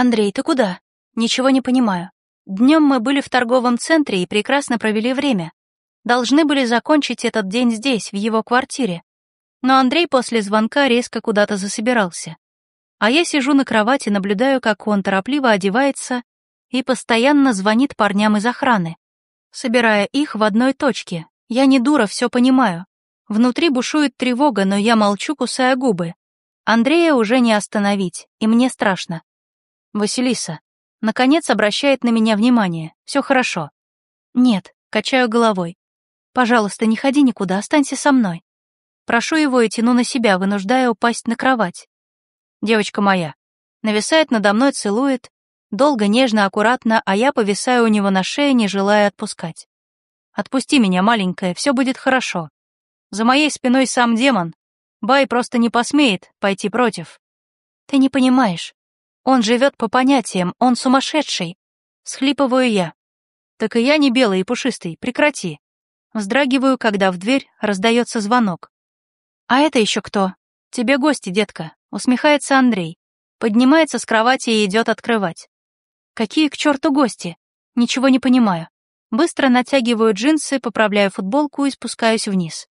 «Андрей, ты куда?» «Ничего не понимаю. Днем мы были в торговом центре и прекрасно провели время. Должны были закончить этот день здесь, в его квартире. Но Андрей после звонка резко куда-то засобирался. А я сижу на кровати, наблюдаю, как он торопливо одевается и постоянно звонит парням из охраны, собирая их в одной точке. Я не дура, все понимаю. Внутри бушует тревога, но я молчу, кусая губы. Андрея уже не остановить, и мне страшно. Василиса, наконец, обращает на меня внимание. Все хорошо. Нет, качаю головой. Пожалуйста, не ходи никуда, останься со мной. Прошу его и тяну на себя, вынуждая упасть на кровать. Девочка моя. Нависает надо мной, целует, Долго, нежно, аккуратно, а я повисаю у него на шее, не желая отпускать. «Отпусти меня, маленькая, все будет хорошо. За моей спиной сам демон. Бай просто не посмеет пойти против». «Ты не понимаешь. Он живет по понятиям, он сумасшедший». Схлипываю я. «Так и я не белый и пушистый, прекрати». Вздрагиваю, когда в дверь раздается звонок. «А это еще кто?» «Тебе гости, детка», — усмехается Андрей. Поднимается с кровати и идет открывать. Какие к черту гости? Ничего не понимаю. Быстро натягиваю джинсы, поправляю футболку и спускаюсь вниз.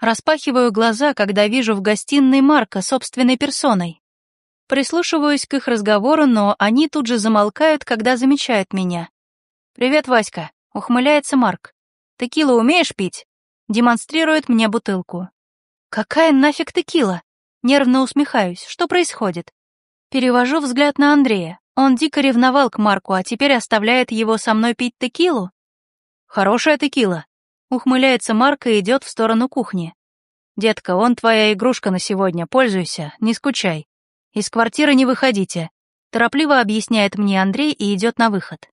Распахиваю глаза, когда вижу в гостиной Марка собственной персоной. Прислушиваюсь к их разговору, но они тут же замолкают, когда замечают меня. «Привет, Васька», — ухмыляется Марк. «Текилу умеешь пить?» Демонстрирует мне бутылку. «Какая нафиг текила?» Нервно усмехаюсь. Что происходит? Перевожу взгляд на Андрея. Он дико ревновал к Марку, а теперь оставляет его со мной пить текилу? Хорошая текила. Ухмыляется Марк и идет в сторону кухни. Детка, он твоя игрушка на сегодня, пользуйся, не скучай. Из квартиры не выходите. Торопливо объясняет мне Андрей и идет на выход.